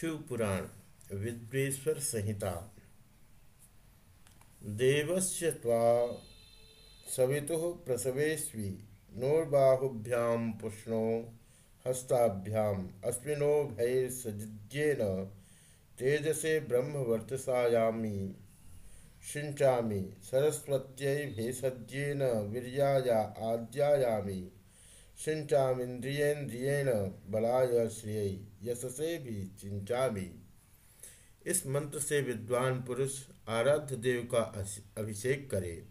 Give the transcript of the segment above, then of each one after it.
शिवपुराण विद्वेश्वर संहिता। देवस्य त्वा सवितुः प्रसवेस्वी नोर्बाहुभ्यां पुष्णो हस्ताभ्याम् अश्विनो भैर्सज्जेन तेजसे ब्रह्मवर्चसायामी सिञ्चामि सरस्वत्यै भेषज्येन वीर्याया आद्यायामि। सिंचामिंद्रियेन्द्रियेण बलाय श्रेय यशसे भी चिंचामी। इस मंत्र से विद्वान पुरुष आराध्य देव का अभिषेक करे।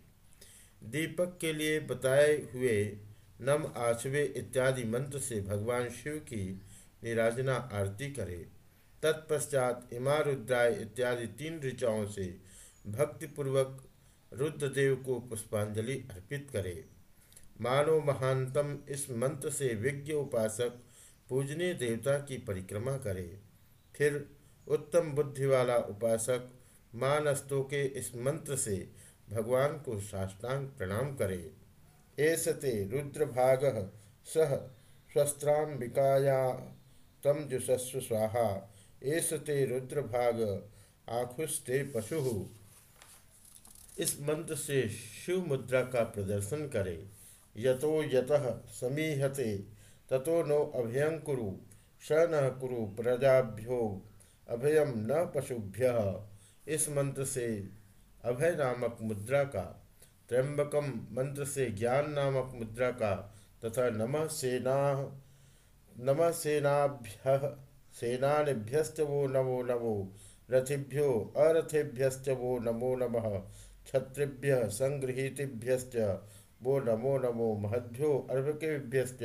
दीपक के लिए बताए हुए नम आशवे इत्यादि मंत्र से भगवान शिव की निराजना आरती करे। तत्पश्चात इमा रुद्राय इत्यादि तीन ऋचाओं से भक्तिपूर्वक रुद्रदेव को पुष्पांजलि अर्पित करे। मानो महानतम इस मंत्र से विज्ञ उपासक पूजनीय देवता की परिक्रमा करे। फिर उत्तम बुद्धि वाला उपासक मानस्तों के इस मंत्र से भगवान को साष्टांग प्रणाम करे। ऐसते रुद्रभाग सह स्वस्थ्राम्बिकाया तम जुषस्व स्वाहा। ऐसते रुद्रभाग आखुस्ते पशु। इस मंत्र से शिव मुद्रा का प्रदर्शन करे। यतो यतः समीहते, ततो नो अभयं कुरु स न कुरु प्रजाभ्यो अभयम न पशुभ्य। इस मंत्र से अभय नामक मुद्रा का, त्र्यंबकम मंत्र से ज्ञान नामक मुद्रा का, तथा नमः सेना, नमः सेनाभ्य सेनाभ्यस्त वो नमो नमो, रथिभ्यो अरथेभ्यस्त वो नमो नमः, क्षत्रिभ्य संगृहीतिभ्यश्च वो नमो नमो महद्भ्यो अर्भकेभ्यश्च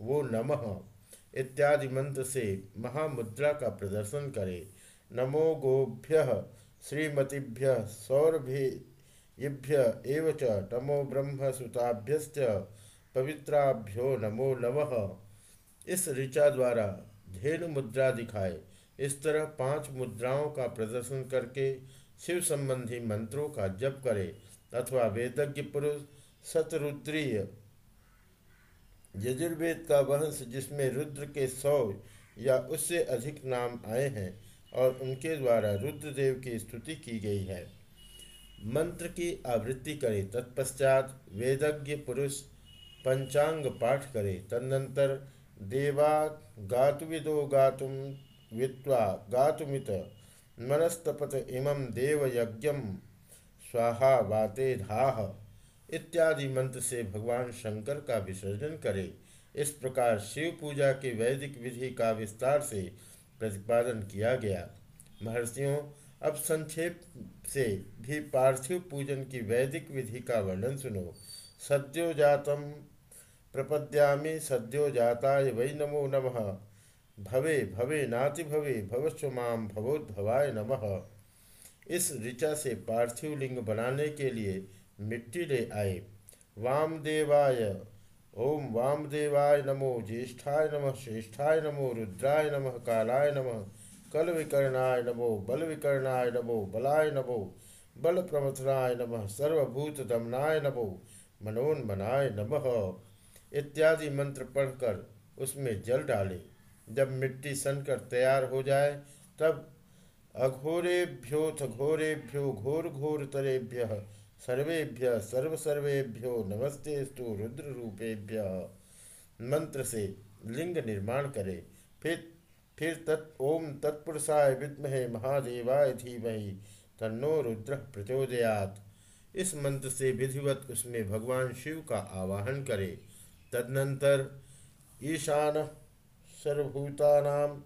वो नमः इत्यादि मंत्र से महामुद्रा का प्रदर्शन करे। नमो गोभ्य श्रीमतीभ्य च नमो ब्रह्मसुताभ्यश्च पवित्राभ्यो नमो नमः। इस ऋचा द्वारा धेनु मुद्रा दिखाए। इस तरह पाँच मुद्राओं का प्रदर्शन करके शिव संबंधी मंत्रों का जप करे। अथवा वेदज्ञ पुरुष शतरुद्रीय यजुर्वेद का वंश जिसमें रुद्र के सौ या उससे अधिक नाम आए हैं और उनके द्वारा रुद्रदेव की स्तुति की गई है। मंत्र की आवृत्ति करे, तत्पश्चात वेदज्ञ पुरुष पंचांग पाठ करे। तदनंतर देवा गातुविदो गातुम वित्वा गातुमित मनस्तपत इमं देवयज्ञम स्वाहा वाते धाह। इत्यादि मंत्र से भगवान शंकर का विसर्जन करें। इस प्रकार शिव पूजा के वैदिक विधि का विस्तार से प्रतिपादन किया गया। महर्षियों, अब संक्षेप से भी पार्थिव पूजन की वैदिक विधि का वर्णन सुनो। सद्यो जातम प्रपद्यामी सद्यो जाताय वै नमो नमः। भवे भवे, नाति भवे भवस्व माम भवोद्भवाय नमः। इस ऋचा से पार्थिव लिंग बनाने के लिए मिट्टी ले आए वामदेवाय। ओम वामदेवाय नमो ज्येष्ठाय नमः श्रेष्ठाय नमो रुद्राय नमः कालाय नमः। कल विकर्णाय नमो बल विकर्णाय नमो बलाय नमो बल प्रमथनाय नमः सर्वभूत दमनाय नमो मनोन्मनाय नमः इत्यादि मंत्र पढ़कर उसमें जल डाले। जब मिट्टी सनकर तैयार हो जाए, तब अघोरेभ्योथ घोरेभ्यो घोर घोर तरेभ्य। सर्वेभ्य सर्वसर्वेभ्यो नमस्ते स्तु रुद्र रूपेभ्य मंत्र से लिंग निर्माण करे फिर फिर तत् ओम तत्पुरुषाय विद्महे महादेवाय धीमहि तन्नो रुद्र प्रचोदयात। इस मंत्र से विधिवत उसमें भगवान शिव का आवाहन करे। तदनंतर ईशान सर्वभूतानाम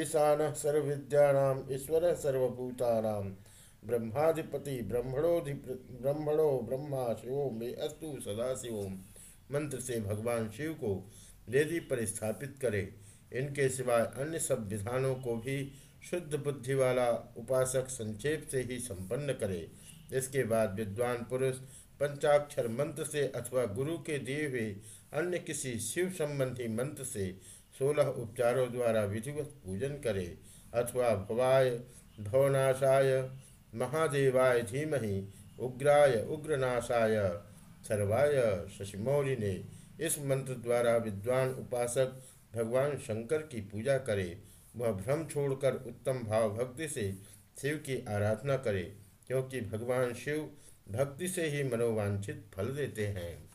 ईशान सर्वविद्यानाम ईश्वर सर्वभूतानाम ब्रह्माधिपति, ब्रह्मणोधि, ब्रह्मणो, ब्रह्मा, शिवो, में अस्तु सदाशिवोम मंत्र से भगवान शिव को वेदी पर स्थापित करे। इनके सिवाय अन्य सब विधानों को भी शुद्ध बुद्धि वाला उपासक संक्षेप से ही संपन्न करे। इसके बाद विद्वान पुरुष पंचाक्षर मंत्र से अथवा गुरु के दिए हुए अन्य किसी शिव संबंधी मंत्र से सोलह उपचारों द्वारा विधिवत पूजन करे। अथवा भवाय भवनाशाय महादेवाय धीमहि, उग्राय, उग्रनाशाय, सर्वाय शशिमौली ने इस मंत्र द्वारा विद्वान उपासक भगवान शंकर की पूजा करे, वह भ्रम छोड़कर उत्तम भाव भक्ति से शिव की आराधना करे, क्योंकि भगवान शिव भक्ति से ही मनोवांछित फल देते हैं।